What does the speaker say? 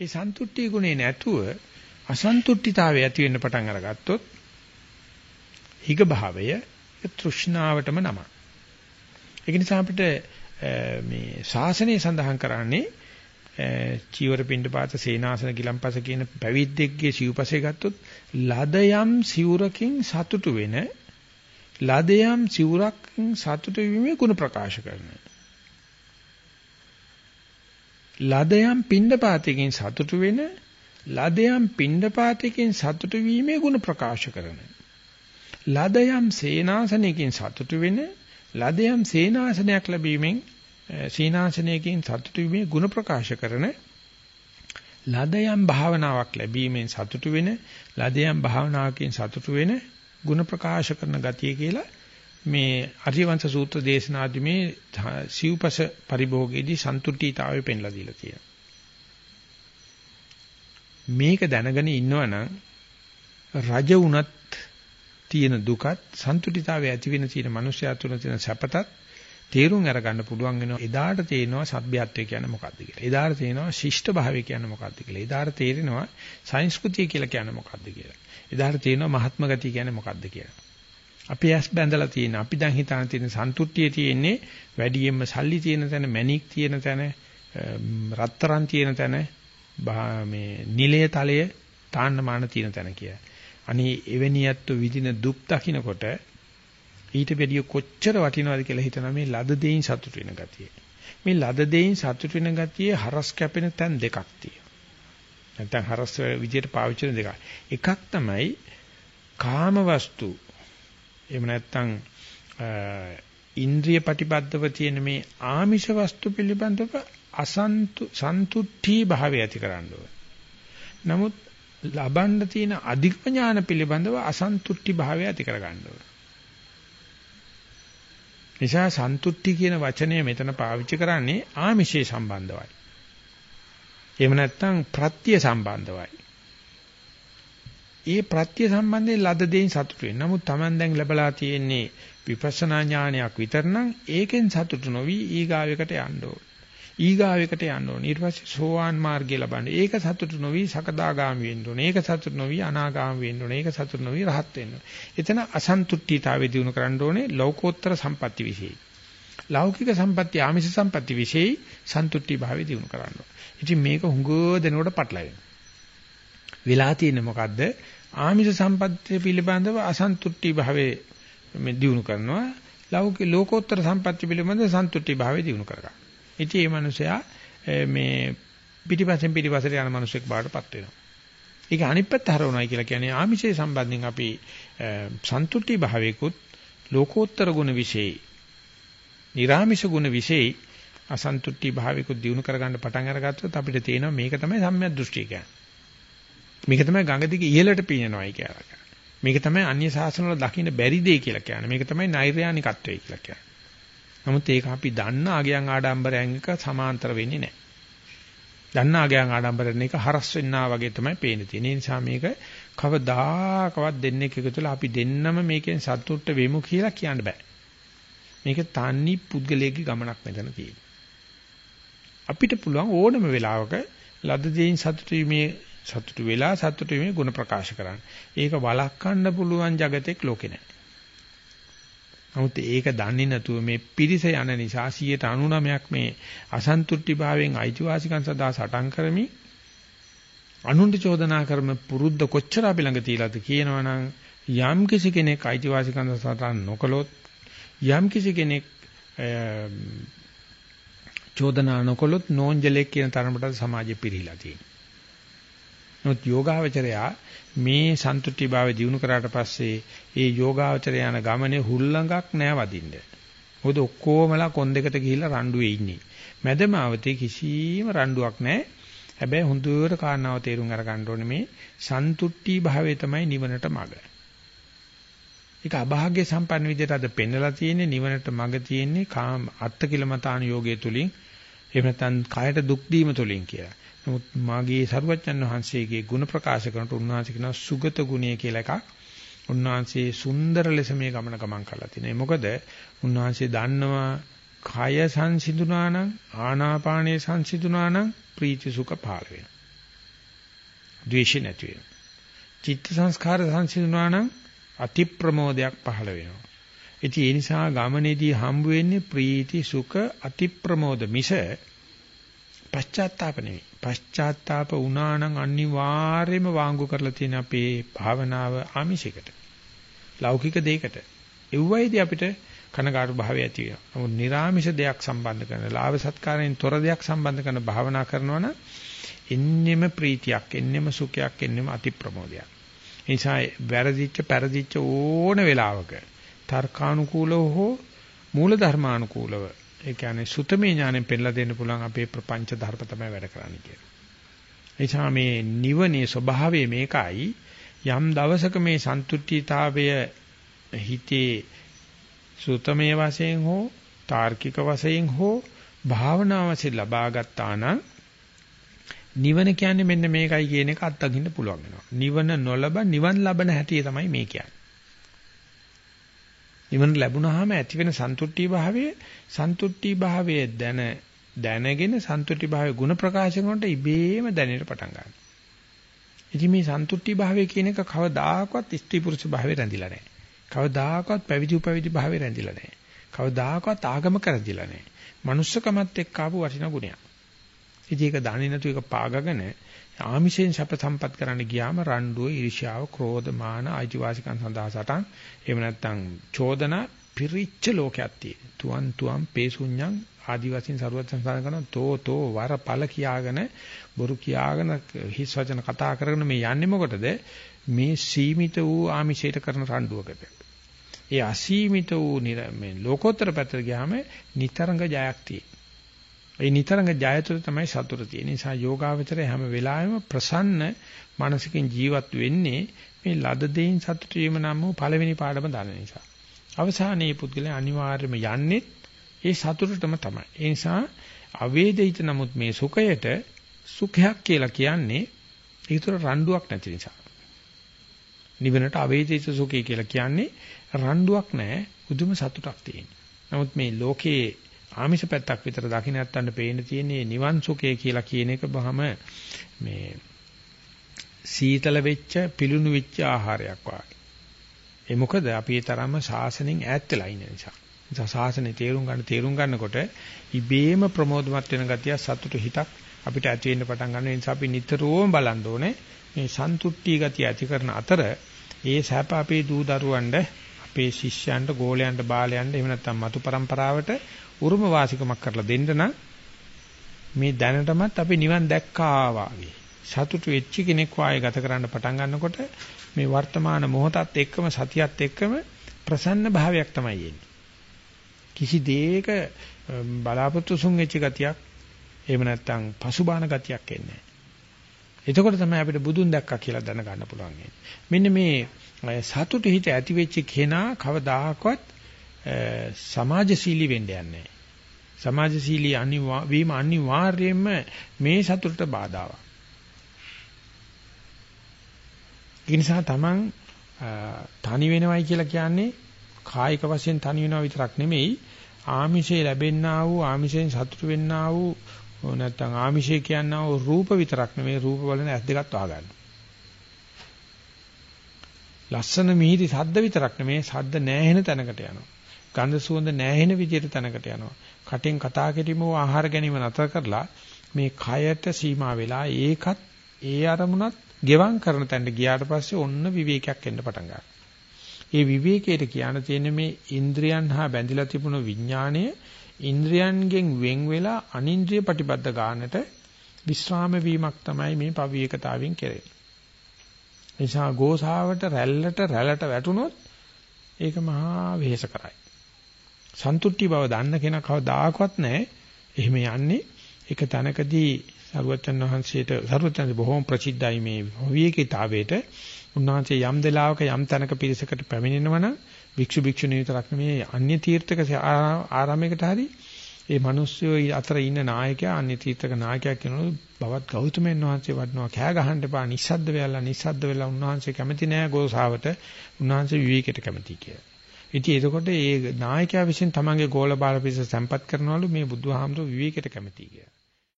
ඒ සන්තුට්ටි ගුණේ නැතුව අසන්තුට්ඨිතාවය ඇති වෙන්න පටන් අරගත්තොත් හිග භාවය තෘෂ්ණාවටම නම. ඒක නිසා අපිට මේ ශාසනය සඳහන් කරන්නේ චීවර පින්ඩපාත සේනාසන ගිලම්පස කියන පැවිද්දෙක්ගේ සිව්පසේ ගත්තොත් ලදයම් සිවුරකින් සතුටු වෙන ලදයම් සිවුරකින් සතුටු වීමේ ගුණ ප්‍රකාශ කරන ලදයම් පින්ඩපාතකින් සතුටු වෙන ලදයම් පින්ඩපාතකින් සතුටු වීමේ ගුණ ප්‍රකාශ කරන ලදයම් සේනාසනයකින් සතුටු වෙන ලදයම් සේනාසනයක් ලැබීමෙන් සීනාසනයකින් සතුටු වීමේ ಗುಣ ප්‍රකාශ කරන ලදයම් භාවනාවක් ලැබීමෙන් සතුටු වෙන ලදයම් භාවනාවකින් සතුටු වෙන ಗುಣ ප්‍රකාශ කරන ගතිය කියලා මේ අරියවංශ සූත්‍ර දේශනාදි මේ සිව්පස පරිභෝගයේදී සන්තුට්ඨීතාවය පෙන්ලා දීලා තියෙනවා. මේක දැනගෙන ඉන්නවනම් රජ වුණත් තියෙන දුකත් සන්තුට්ඨීතාවය ඇති වෙන තියෙන මනුෂ්‍යයා තුන තියෙන සැපතත් තේරුම් අරගන්න පුළුවන් වෙනවා එදාට තේරෙනවා සભ્યත්වය කියන්නේ මොකක්ද කියලා. එදාට තේරෙනවා ශිෂ්ට භාවය කියන්නේ මොකක්ද කියලා. එදාට තේරෙනවා සංස්කෘතිය කියලා කියන්නේ මොකක්ද කියලා. එදාට තේරෙනවා මහත්ම ගතිය කියන්නේ මොකක්ද කියලා. අපි ඇස් බැඳලා තියෙන අපි දැන් හිතාන තියෙන සන්තුට්ටියේ තියෙන්නේ වැඩියෙන්ම සල්ලි තියෙන තැන මැණික් තියෙන තැන රත්තරන් තියෙන තැන මේ නිලය තලය තාන්නමාන තියෙන තැන කියලා. අනේ එවැනි ඇත්තු විදින දුක් දකින්නකොට ඊට වැඩිය කොච්චර වටිනවද කියලා හිතනවා මේ ලද දෙයින් සතුට වෙන ගතිය. මේ ලද දෙයින් සතුට වෙන ගතිය හරස් කැපෙන තැන් දෙකක් තියෙනවා. නැත්නම් හරස් විදියට පාවිච්චි කරන දෙකක්. එකක් තමයි කාම වස්තු. එහෙම නැත්නම් ඉන්ද්‍රිය ප්‍රතිබද්ධව තියෙන මේ ආමිෂ වස්තු පිළිබඳව අසන්තු සන්තුට්ඨී භාවය ඇති කරන්න ඕන. නමුත් ලබන්න තියෙන අධික ඥාන පිළිබඳව අසන්තුට්ඨි භාවය ඇති කර ගන්න ඕන. නිසා සන්තුට්ටි කියන වචනය මෙතන පාවිච්චි කරන්නේ ආමිෂේ සම්බන්ධවයි. එහෙම නැත්නම් ප්‍රත්‍ය සම්බන්ධවයි. ඒ ප්‍රත්‍ය සම්බන්ධයෙන් ලද දෙයින් සතුටු වෙන. නමුත් Taman දැන් ලැබලා තියෙන්නේ විපස්සනා ඥානයක් විතර නම් ඒකෙන් සතුටු නොවි ඊගාවෙකට යන්න ඕන. ඊගාවෙකට යන්න ඕනේ. ඊට පස්සේ සෝවාන් මාර්ගය ලබන්න. ඒක සතුටු නොවි සකදාගාමි වෙන්න ඕනේ. ඒක සතුටු නොවි අනාගාමි වෙන්න ඕනේ. ඒක සතුටු නොවි රහත් වෙන්න ඕනේ. එතන අසන්තුට්ඨීතාවය දිනු කරන්න ඕනේ ලෞකෝත්තර සම්පatti විශේෂයි. ලෞකික සම්පatti ආමිෂ සම්පatti විශේෂයි සන්තුට්ඨී භාවය දිනු කරන්න ඕනේ. ඉතින් මේක හුඟ දෙනකොට පටලැවෙනවා. වෙලා තියෙන්නේ මොකද්ද? ආමිෂ සම්පත්තිය පිළිබඳව අසන්තුට්ටි භාවයේ මේ දිනු කරනවා. ලෞකික ලෝකෝත්තර සම්පත්තිය පිළිබඳව සන්තුට්ටි භාවයේ දිනු කරගන්න. ඉතින් මේ මනුස්සයා මේ පිටිපස්සෙන් පිටිපස්සට යන මනුස්සෙක් බාටපත් වෙනවා. ඒක අනිත් පැත්ත හරවනවා කියලා කියන්නේ ආමිෂයේ සම්බන්ධයෙන් අපි සන්තුට්ටි භාවයකුත් ලෝකෝත්තර ගුණ વિશે, निराமிෂ ගුණ વિશે අසන්තුට්ටි භාවයකුත් දිනු කරගන්න පටන් අරගත්තොත් අපිට තේනවා මේක තමයි සම්මිය දෘෂ්ටි කියන්නේ. මේක තමයි ගඟ දිගේ ඉහළට පීනනවායි කියලා. මේක තමයි අන්‍ය ශාසන වල දකින්න බැරි දෙය කියලා කියන්නේ. මේක තමයි නෛර්යානිකත්වය කියලා කියන්නේ. නමුත් ඒක අපි දන්න ආගයන් ආඩම්බරයන් එක සමාන්තර වෙන්නේ නැහැ. දන්න ආගයන් ආඩම්බරයෙන් එක හරස් වෙන්නා වගේ තමයි පේන්නේ තියෙන්නේ. ඒ නිසා මේක කවදාකවත් දෙන්නේ එකතුලා අපි දෙන්නම මේකෙන් සතුටට වෙමු කියලා කියන්න බෑ. මේක තන්නි පුද්ගලයේ ගමනක් මෙතන තියෙන්නේ. අපිට පුළුවන් ඕනම වෙලාවක ලද දෙයින් සතුටු වීමේ සතුටු වෙලා සතුටු වීමේ ගුණ ප්‍රකාශ කරන්න. ඒක වළක්වන්න පුළුවන් జగතෙක් ලෝකේ නැහැ. නමුත් ඒක දන්නේ නැතුව මේ පිරිස යන නිසා 99ක් මේ අසන්තුට්ටි භාවයෙන් අයිතිවාසිකම් සදා සටන් කරමි අනුන්ට චෝදනා කරම පුරුද්ද කොච්චර අපි ළඟ තියලාද කියනවනම් යම් කිසි කෙනෙක් අයිතිවාසිකම් සටන් නොකළොත් යම් කිසි කෙනෙක් චෝදනා නොකළොත් නෝන්ජලෙක් කියන තරමට සමාජෙ පිරීලා තියෙනවා. නමුත් යෝගාවචරයා මේ සන්තුට්ටි භාවය දිනු කරාට පස්සේ ඒ යෝගාවචරය යන ගමනේ හුල්ලඟක් නෑ වදින්න. මොකද ඔක්කොමලා කොන් දෙකට ගිහිල්ලා රණ්ඩුවේ ඉන්නේ. මැදමාවතේ කිසිම රණ්ඩුවක් නෑ. හැබැයි හොඳට කාරණාව තේරුම් අරගන්න ඕනේ මේ සන්තුට්ටි භාවය තමයි නිවනට මඟ. ඒක අභාග්‍ය සම්පන්න විදිහට අද පෙන්නලා තියෙන්නේ නිවනට මඟ තියෙන්නේ කාම අත්තිකිලමතාන යෝගයේ තුලින් එහෙම නැත්නම් කායට දුක් දීම තුලින් කියලා. නමුත් මාගේ සරුවච්චන් වහන්සේගේ ಗುಣ ප්‍රකාශ කරනට උන්වහන්සේ කියන සුගත ගුණය කියලා එකක්. උන්වහන්සේ සුන්දර ලෙස මේ ගමන ගමන් කරලා තිනේ. මොකද උන්වහන්සේ දන්නවා කය සංසිඳුණා නම් ආනාපානයේ සංසිඳුණා නම් ප්‍රීති සුඛ පහළ වෙනවා. ද්වේෂය නැති වෙනවා. චිත්ත සංස්කාර සංසිඳුණා නම් අති ප්‍රමෝදයක් පහළ වෙනවා. ඉතින් ඒ නිසා ගමනේදී හම්බ වෙන්නේ ප්‍රීති සුඛ අති ප්‍රමෝද මිස පශ්චාත්තාප නෙවෙයි. පශ්චාත්තාප වුණා නම් අනිවාර්යයෙන්ම වාංගු කරලා තියෙන අපේ භාවනාව ආමිෂයකට. ලෞකික දෙයකට. එව්වයිදී අපිට කනගාටු භාවය ඇති වෙනවා. නමුත් නිර්ාමිෂ දෙයක් සම්බන්ධ කරන, ලාභ සත්කාරයෙන් තොර දෙයක් සම්බන්ධ කරන භාවනා කරනවා නම් එන්නෙම ප්‍රීතියක්, එන්නෙම සුඛයක්, එන්නෙම අති ප්‍රමෝදයක්. ඒ නිසා වැරදිච්ච, පෙරදිච්ච ඕන වෙලාවක තර්කානුකූලව හෝ මූල ධර්මානුකූලව ඒ කියන්නේ සුතමේ ඥාණයෙන් පෙන්නලා දෙන්න පුළුවන් අපේ ප්‍රපංච ධර්ම තමයි වැඩ කරන්නේ කියන්නේ. එනිසා මේ නිවනේ ස්වභාවය මේකයි යම් දවසක මේ සන්තුට්ඨීතාවය හිතේ සුතමේ වශයෙන් හෝ තාර්කික වශයෙන් හෝ භාවනා වශයෙන් ලබා ගත්තා නම් නිවන කියන්නේ මෙන්න මේකයි කියන එක අත්දකින්න පුළුවන් වෙනවා. නිවන නොලබ නිවන් ලබන හැටි තමයි මේ කියන්නේ. නිවන ලැබුණාම ඇති වෙන සන්තුට්ටි භාවයේ සන්තුට්ටි භාවයේ දැන දැනගෙන සන්තුට්ටි භාවයේ ಗುಣ ප්‍රකාශ කරනකොට ඉබේම දැනෙන්න පටන් ගන්නවා. ඉතින් මේ සන්තුට්ටි භාවය කියන එක කවදාකවත් ස්ත්‍රී පුරුෂ භාවයේ රැඳිලා නැහැ. කවදාකවත් පැවිදි උපවිදි භාවයේ රැඳිලා නැහැ. කවදාකවත් ආගමක රැඳිලා නැහැ. manussකමත් එක්ක ආපු වටිනා ගුණයක්. ඉතින් ඒක දන්නේ නැතු එක පාගගෙන ආමිෂයෙන් සැප සම්පත් කරන්න ගියාම රණ්ඩුව, ඊර්ෂ්‍යාව, ක්‍රෝධ, මාන, අයිතිවාසිකම් සඳහා සටන් එහෙම නැත්නම් චෝදනා පිරිච්ච ලෝකයක් තියෙන. තුවන් තුවම් පේසුඤ්ඤං ආදිවාසීන් සරුවත් සංසාර කරන තෝ තෝ වර ඵල කියාගෙන බොරු කියාගෙන හිස් වචන කතා කරගෙන මේ යන්නේ මොකටද? මේ සීමිත වූ ආමිෂයට කරන රණ්ඩුවකට. ඒ අසීමිත වූ මේ ලෝකෝත්තර පැත්තට ගියාම නිතරංග ජයක් තියෙනවා. ඒ නිතරංග ජය තුළ තමයි සතුට තියෙන නිසා යෝගාවචරය හැම වෙලාවෙම ප්‍රසන්න මානසිකින් ජීවත් වෙන්නේ මේ ලද දෙයින් සතුට වීම නම් වූ පළවෙනි පාඩම දන්න නිසා. අවසානයේ පුද්ගලයා අනිවාර්යයෙන්ම යන්නේ ඒ සතුටටම තමයි. ඒ නිසා අවේදිත නමුත් මේ සුඛයට සුඛයක් කියලා කියන්නේ ඒතර රණ්ඩුවක් නැති නිසා. නිවනට අවේදිත සුඛය කියලා කියන්නේ රණ්ඩුවක් නැහැ, උදුම සතුටක් තියෙන. නමුත් මේ ලෝකයේ ආමිෂ පැත්තක් විතර දකින්න නැත්තඳ පේන්න තියෙන්නේ නිවන් සුඛය කියලා කියන එක බහම මේ සීතල වෙච්ච පිලුණු වෙච්ච ආහාරයක් වගේ. ඒ මොකද අපි ඒ තරම්ම ශාසනයෙන් ඈත් වෙලා ඉන්න නිසා. නිසා ශාසනය තේරුම් ගන්න තේරුම් ගන්නකොට ඉබේම ප්‍රමෝදමත් වෙන ගතිය සතුටු හිතක් අපිට ඇති වෙන්න පටන් ගන්න නිසා අපි නිතරම බලන්න ඕනේ මේ සන්තුට්ටි ගතිය ඇති කරන අතර ඒ සැප අපේ දූ දරුවන්ට අපේ ශිෂ්‍යයන්ට ගෝලයන්ට බාලයන්ට එහෙම නැත්නම් මතු પરම්පරාවට උරුම වාසිකමක් කරලා දෙන්න නම් මේ දැනටමත් අපි නිවන් දැක්කා වාගේ සතුටු වෙච්ච කෙනෙක් වායේ ගත කරන්න පටන් ගන්නකොට මේ වර්තමාන මොහොතත් එක්කම සතියත් එක්කම ප්‍රසන්න භාවයක් තමයි එන්නේ. කිසි දෙයක බලාපොරොත්තු සුන් වෙච්ච ගතියක් එහෙම නැත්නම් පසුබාන ගතියක් එන්නේ එතකොට තමයි අපිට බුදුන් දැක්කා කියලා දැනගන්න පුළුවන්. මෙන්න මේ සතුට හිත ඇති වෙච්ච කෙනා කවදාහක්වත් සමාජශීලී වෙන්න යන්නේ සමාජශීලී වීම අනිවාර්යයෙන්ම මේ සතුටට බාධාවක්. ඒ නිසා තමන් තනි වෙනවයි කියලා කියන්නේ කායික වශයෙන් තනි වෙනවා විතරක් නෙමෙයි ආමිෂේ ලැබෙන්නා වූ ආමිෂයෙන් සතුට වෙන්නා වූ නැත්නම් ආමිෂේ කියනා වූ රූප විතරක් නෙමෙයි රූප වලින් ඇස් දෙකත් වහගන්න. ලස්සන මිහිරි සද්ද විතරක් නෙමෙයි සද්ද නැහෙන තැනකට යනවා. ගන්ධ සුවඳ නැහෙන විදිහට තැනකට යනවා. කටෙන් කතා කිරීම ආහාර ගැනීම නතර කරලා මේ කයට සීමා වෙලා ඒකත් ඒ අරමුණත් ගෙවම් කරන තැනට ගියාට පස්සේ ඔන්න විවේකයක් එන්න පටන් ගන්නවා. ඒ විවේකයට කියන තියෙන මේ ඉන්ද්‍රියන් හා බැඳිලා තිබුණු විඥාණය ඉන්ද්‍රියන්ගෙන් වෙන් වෙලා අනින්ද්‍රිය ප්‍රතිබද්ධ ගන්නට විස්රාම වීමක් තමයි මේ පවිවේකතාවෙන් කෙරෙන්නේ. නිසා ගෝසාවට රැල්ලට රැළට වැටුනොත් ඒක මහා වෙහෙස කරයි. සන්තුට්ටි බව දන්න කෙනා කවදාකවත් නැහැ. එහෙම යන්නේ එක තැනකදී සරුවචන් වහන්සේට සරුවචන් බොහොම ප්‍රසිද්ධයි මේ විවේකීතාවයට උන්වහන්සේ යම් දලාවක යම් තැනක පිරිසකට පැමිණෙනවනම් භික්ෂු භික්ෂුණී විතරක් නෙමෙයි අන්‍ය තීර්ථක ආරාමයකට හරි ඒ මිනිස්සු අතර ඉන්න නායකයා අන්‍ය තීර්ථක ናයකයා කියනොත් බවත් ගෞතමයන් වහන්සේ වඩනවා කෑ ගහන්න එපා නිස්සද්ද වෙලා නිස්සද්ද වෙලා උන්වහන්සේ කැමති නෑ ගෝසාවට උන්වහන්සේ විවේකයට කැමති කියලා. ඉතින් එතකොට මේ නායකයා විසින් තමන්ගේ ගෝල බාල පිරිස සම්පත් කරනවලු මේ බුදුහාමුදුරු විවේකයට කැමති කියලා.